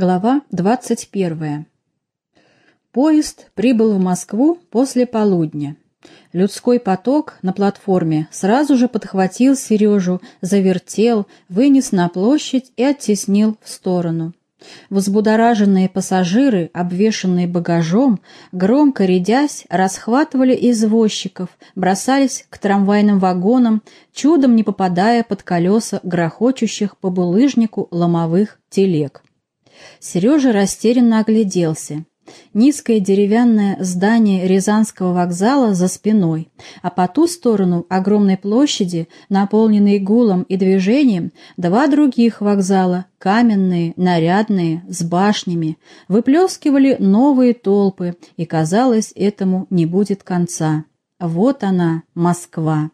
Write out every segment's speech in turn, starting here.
Глава 21. Поезд прибыл в Москву после полудня. Людской поток на платформе сразу же подхватил Сережу, завертел, вынес на площадь и оттеснил в сторону. Возбудораженные пассажиры, обвешанные багажом, громко рядясь, расхватывали извозчиков, бросались к трамвайным вагонам, чудом не попадая под колеса грохочущих по булыжнику ломовых телег. Сережа растерянно огляделся. Низкое деревянное здание Рязанского вокзала за спиной, а по ту сторону огромной площади, наполненной гулом и движением, два других вокзала, каменные, нарядные, с башнями, выплескивали новые толпы, и, казалось, этому не будет конца. Вот она, Москва.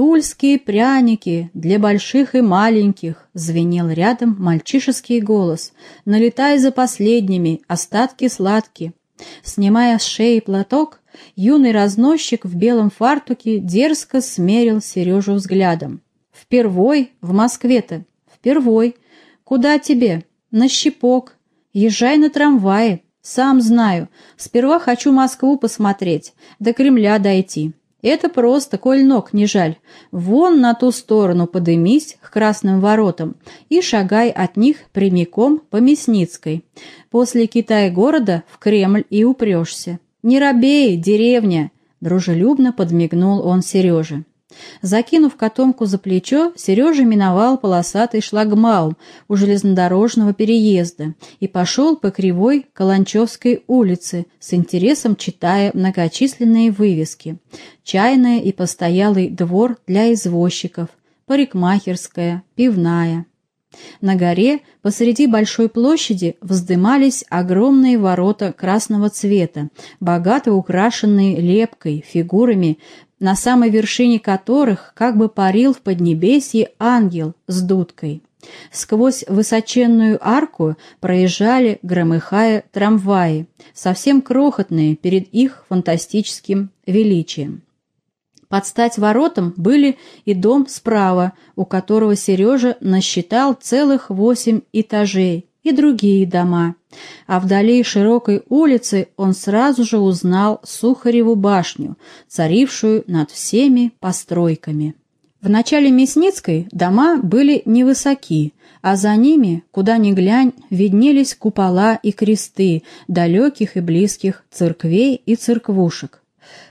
«Тульские пряники для больших и маленьких», — звенел рядом мальчишеский голос. «Налетай за последними, остатки сладкие». Снимая с шеи платок, юный разносчик в белом фартуке дерзко смерил Сережу взглядом. «Впервой в Москве-то, впервой. Куда тебе? На щепок. Езжай на трамвае. Сам знаю. Сперва хочу Москву посмотреть, до Кремля дойти. Это просто, коль ног не жаль. Вон на ту сторону подымись к красным воротам и шагай от них прямиком по Мясницкой. После Китая-города в Кремль и упрешься. Не робей, деревня!» Дружелюбно подмигнул он Сереже. Закинув котомку за плечо, Сережа миновал полосатый шлагбаум у железнодорожного переезда и пошел по кривой Каланчевской улице, с интересом читая многочисленные вывески. Чайная и постоялый двор для извозчиков, парикмахерская, пивная. На горе посреди большой площади вздымались огромные ворота красного цвета, богато украшенные лепкой, фигурами на самой вершине которых как бы парил в поднебесье ангел с дудкой. Сквозь высоченную арку проезжали, громыхая, трамваи, совсем крохотные перед их фантастическим величием. Под стать воротам были и дом справа, у которого Сережа насчитал целых восемь этажей, и другие дома, а вдали широкой улицы он сразу же узнал Сухареву башню, царившую над всеми постройками. В начале Мясницкой дома были невысоки, а за ними, куда ни глянь, виднелись купола и кресты далеких и близких церквей и церквушек.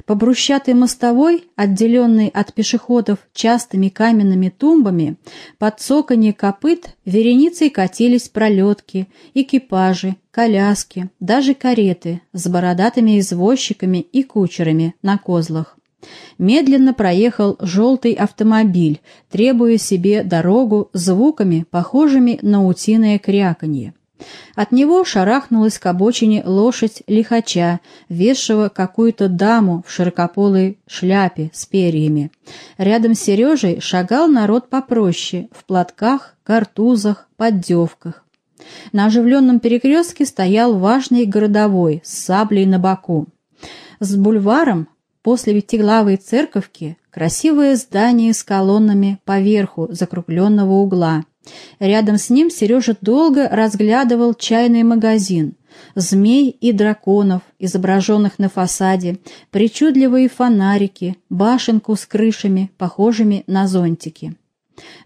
По брусчатой мостовой, отделенной от пешеходов частыми каменными тумбами, под цоканье копыт вереницей катились пролетки, экипажи, коляски, даже кареты с бородатыми извозчиками и кучерами на козлах. Медленно проехал желтый автомобиль, требуя себе дорогу звуками, похожими на утиное кряканье. От него шарахнулась к обочине лошадь лихача, весшего какую-то даму в широкополой шляпе с перьями. Рядом с Сережей шагал народ попроще, в платках, картузах, поддевках. На оживленном перекрестке стоял важный городовой с саблей на боку. С бульваром, после Витиглавой церковки, красивое здание с колоннами поверху закругленного угла. Рядом с ним Сережа долго разглядывал чайный магазин. Змей и драконов, изображенных на фасаде, причудливые фонарики, башенку с крышами, похожими на зонтики.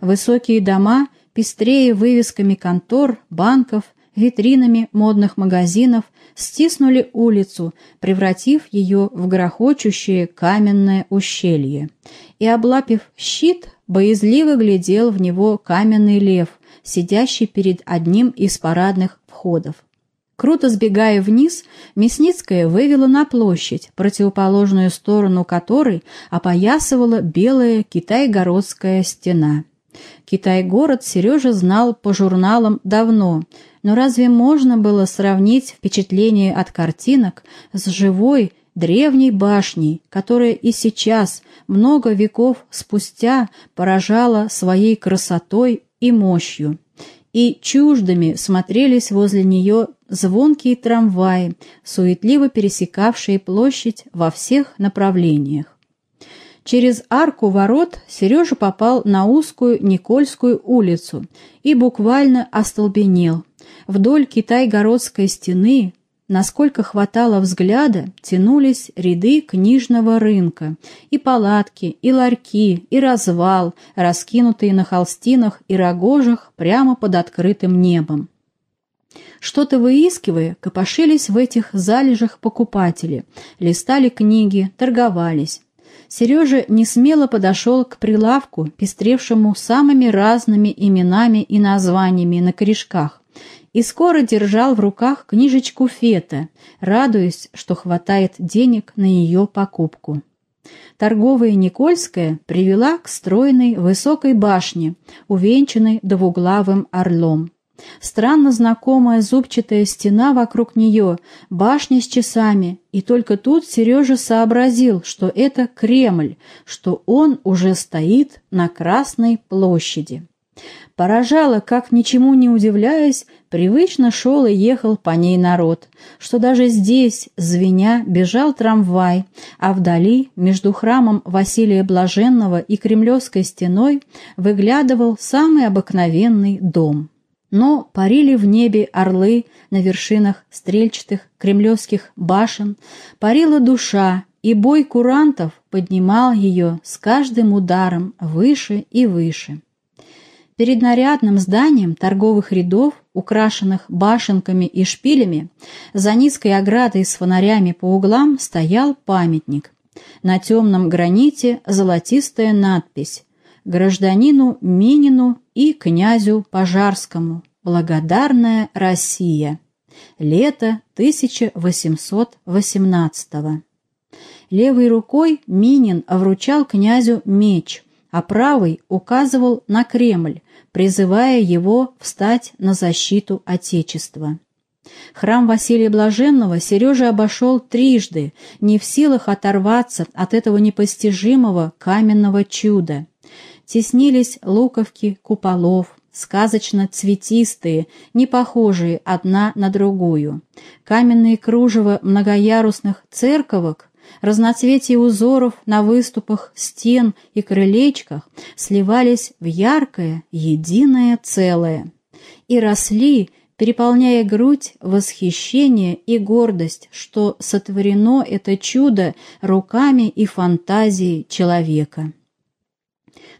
Высокие дома, пестрее вывесками контор, банков, витринами модных магазинов, стиснули улицу, превратив ее в грохочущее каменное ущелье. И, облапив щит, боязливо глядел в него каменный лев, сидящий перед одним из парадных входов. Круто сбегая вниз, Мясницкая вывела на площадь, противоположную сторону которой опоясывала белая китайгородская стена. Китай-город Сережа знал по журналам давно, но разве можно было сравнить впечатление от картинок с живой, древней башней, которая и сейчас, много веков спустя, поражала своей красотой и мощью. И чуждыми смотрелись возле нее звонкие трамваи, суетливо пересекавшие площадь во всех направлениях. Через арку ворот Сережа попал на узкую Никольскую улицу и буквально остолбенел. Вдоль Китай-городской стены, насколько хватало взгляда, тянулись ряды книжного рынка, и палатки, и ларьки, и развал, раскинутые на холстинах и рогожах прямо под открытым небом. Что-то выискивая, копошились в этих залежах покупатели, листали книги, торговались. Сережа несмело подошел к прилавку, пестревшему самыми разными именами и названиями на корешках, и скоро держал в руках книжечку Фета, радуясь, что хватает денег на ее покупку. Торговая Никольская привела к стройной высокой башне, увенчанной двуглавым орлом. Странно знакомая зубчатая стена вокруг нее, башня с часами, и только тут Сережа сообразил, что это Кремль, что он уже стоит на Красной площади. Поражало, как, ничему не удивляясь, привычно шел и ехал по ней народ, что даже здесь, звеня, бежал трамвай, а вдали, между храмом Василия Блаженного и Кремлевской стеной, выглядывал самый обыкновенный дом но парили в небе орлы на вершинах стрельчатых кремлевских башен, парила душа, и бой курантов поднимал ее с каждым ударом выше и выше. Перед нарядным зданием торговых рядов, украшенных башенками и шпилями, за низкой оградой с фонарями по углам стоял памятник. На темном граните золотистая надпись гражданину Минину и князю Пожарскому. Благодарная Россия. Лето 1818 -го. Левой рукой Минин вручал князю меч, а правой указывал на Кремль, призывая его встать на защиту Отечества. Храм Василия Блаженного Сережа обошел трижды, не в силах оторваться от этого непостижимого каменного чуда теснились луковки куполов, сказочно цветистые, не похожие одна на другую. Каменные кружева многоярусных церковок, разноцветие узоров на выступах стен и крылечках сливались в яркое, единое целое и росли, переполняя грудь восхищение и гордость, что сотворено это чудо руками и фантазией человека.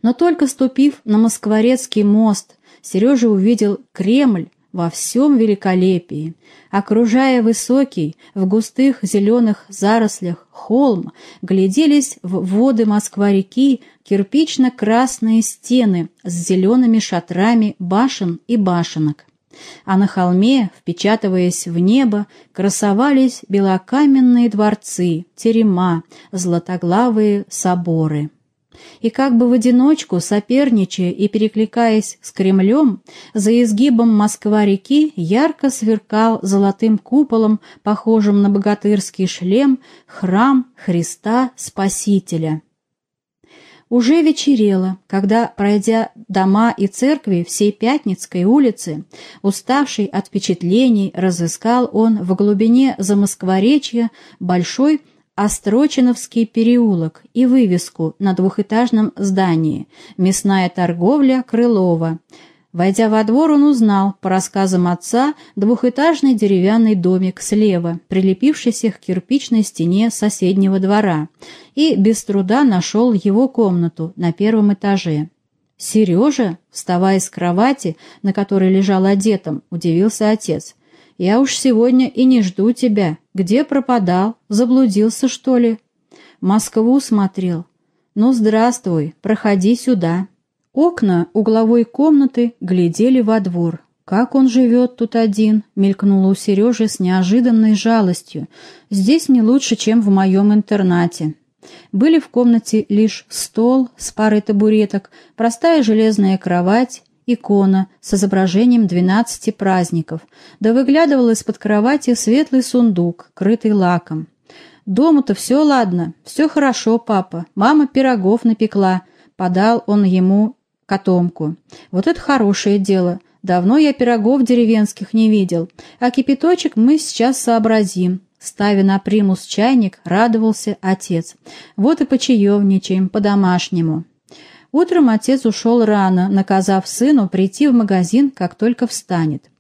Но только ступив на Москворецкий мост, Сережа увидел Кремль во всем великолепии. Окружая высокий, в густых зеленых зарослях холм, гляделись в воды Москва-реки кирпично-красные стены с зелеными шатрами башен и башенок. А на холме, впечатываясь в небо, красовались белокаменные дворцы, терема, златоглавые соборы и как бы в одиночку, соперничая и перекликаясь с Кремлем, за изгибом Москва-реки ярко сверкал золотым куполом, похожим на богатырский шлем, храм Христа Спасителя. Уже вечерело, когда, пройдя дома и церкви всей Пятницкой улицы, уставший от впечатлений, разыскал он в глубине Замоскворечья большой Острочиновский переулок и вывеску на двухэтажном здании «Мясная торговля Крылова». Войдя во двор, он узнал, по рассказам отца, двухэтажный деревянный домик слева, прилепившийся к кирпичной стене соседнего двора, и без труда нашел его комнату на первом этаже. «Сережа?» — вставая с кровати, на которой лежал одетым, удивился отец. «Я уж сегодня и не жду тебя. Где пропадал? Заблудился, что ли?» «Москву смотрел». «Ну, здравствуй, проходи сюда». Окна угловой комнаты глядели во двор. «Как он живет тут один?» — мелькнула у Сережи с неожиданной жалостью. «Здесь не лучше, чем в моем интернате». Были в комнате лишь стол с парой табуреток, простая железная кровать икона с изображением двенадцати праздников, да выглядывал из-под кровати светлый сундук, крытый лаком. «Дома-то все ладно, все хорошо, папа. Мама пирогов напекла», — подал он ему котомку. «Вот это хорошее дело. Давно я пирогов деревенских не видел. А кипяточек мы сейчас сообразим. Ставя на примус чайник, радовался отец. Вот и почаевничаем, по-домашнему. Утром отец ушел рано, наказав сыну прийти в магазин, как только встанет.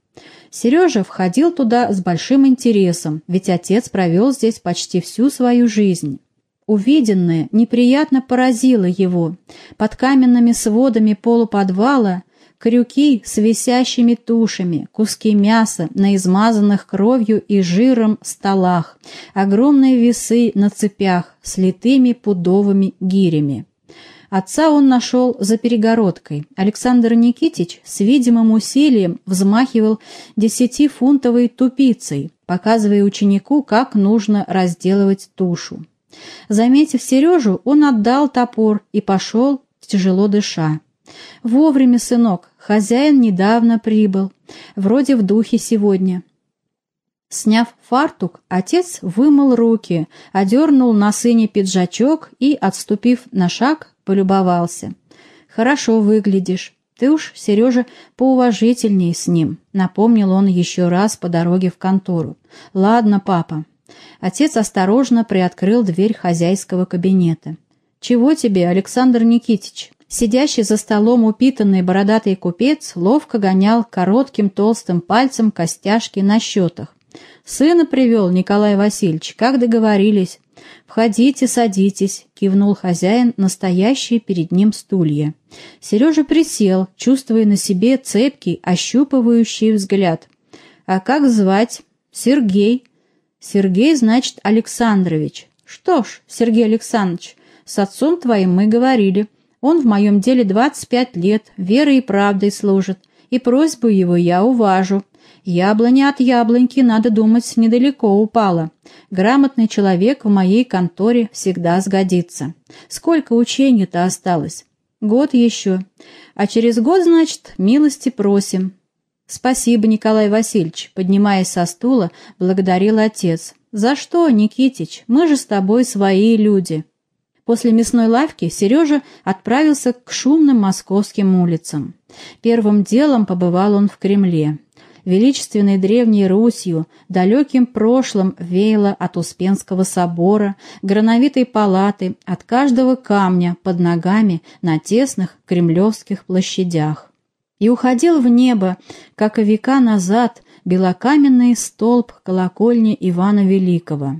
Сережа входил туда с большим интересом, ведь отец провел здесь почти всю свою жизнь. Увиденное неприятно поразило его. Под каменными сводами полуподвала крюки с висящими тушами, куски мяса на измазанных кровью и жиром столах, огромные весы на цепях с литыми пудовыми гирями. Отца он нашел за перегородкой. Александр Никитич с видимым усилием взмахивал десятифунтовой тупицей, показывая ученику, как нужно разделывать тушу. Заметив Сережу, он отдал топор и пошел, тяжело дыша. «Вовремя, сынок, хозяин недавно прибыл. Вроде в духе сегодня». Сняв фартук, отец вымыл руки, одернул на сыне пиджачок и, отступив на шаг, полюбовался. «Хорошо выглядишь. Ты уж, Сережа, поуважительней с ним», — напомнил он еще раз по дороге в контору. «Ладно, папа». Отец осторожно приоткрыл дверь хозяйского кабинета. «Чего тебе, Александр Никитич?» Сидящий за столом упитанный бородатый купец ловко гонял коротким толстым пальцем костяшки на счетах. «Сына привел Николай Васильевич, как договорились. «Входите, садитесь», — кивнул хозяин, настоящие перед ним стулья. Сережа присел, чувствуя на себе цепкий, ощупывающий взгляд. «А как звать?» «Сергей». «Сергей, значит, Александрович». «Что ж, Сергей Александрович, с отцом твоим мы говорили. Он в моем деле двадцать пять лет, верой и правдой служит, и просьбу его я уважу. Яблоня от яблоньки, надо думать, недалеко упала. Грамотный человек в моей конторе всегда сгодится. Сколько учения-то осталось? Год еще. А через год, значит, милости просим. Спасибо, Николай Васильевич, поднимаясь со стула, благодарил отец. За что, Никитич? Мы же с тобой свои люди. После мясной лавки Сережа отправился к шумным московским улицам. Первым делом побывал он в Кремле величественной древней Русью, далеким прошлым веяло от Успенского собора, грановитой палаты, от каждого камня под ногами на тесных кремлевских площадях. И уходил в небо, как и века назад, белокаменный столб колокольни Ивана Великого.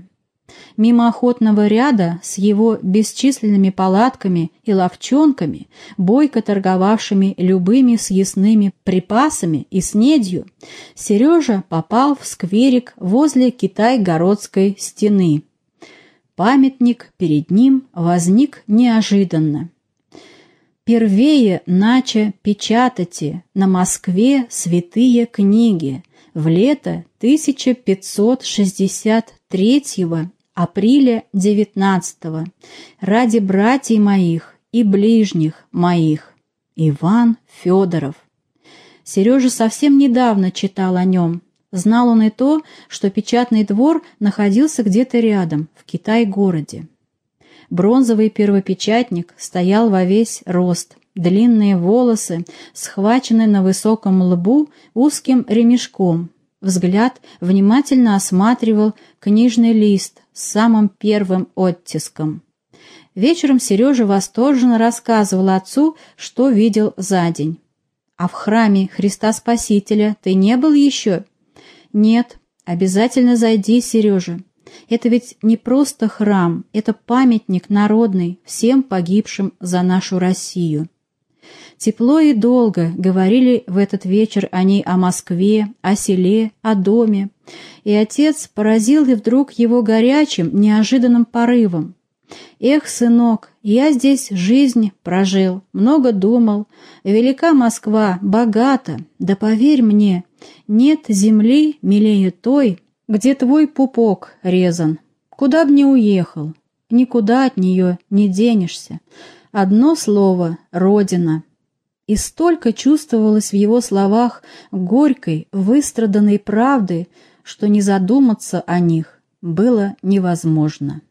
Мимо охотного ряда с его бесчисленными палатками и ловчонками, бойко торговавшими любыми съестными припасами и снедью, Сережа попал в скверик возле Китай-городской стены. Памятник перед ним возник неожиданно. «Первее нача печатати на Москве святые книги в лето 1563 апреля 19 ради братьев моих и ближних моих. Иван Федоров. Сережа совсем недавно читал о нем. Знал он и то, что печатный двор находился где-то рядом, в Китай-городе. Бронзовый первопечатник стоял во весь рост, длинные волосы, схвачены на высоком лбу узким ремешком, Взгляд внимательно осматривал книжный лист с самым первым оттиском. Вечером Сережа восторженно рассказывал отцу, что видел за день. «А в храме Христа Спасителя ты не был еще?» «Нет, обязательно зайди, Сережа. Это ведь не просто храм, это памятник народный всем погибшим за нашу Россию». Тепло и долго говорили в этот вечер они о Москве, о селе, о доме, и отец поразил и вдруг его горячим, неожиданным порывом. «Эх, сынок, я здесь жизнь прожил, много думал, велика Москва, богата, да поверь мне, нет земли милее той, где твой пупок резан, куда б не уехал, никуда от нее не денешься. Одно слово — Родина». И столько чувствовалось в его словах горькой, выстраданной правды, что не задуматься о них было невозможно.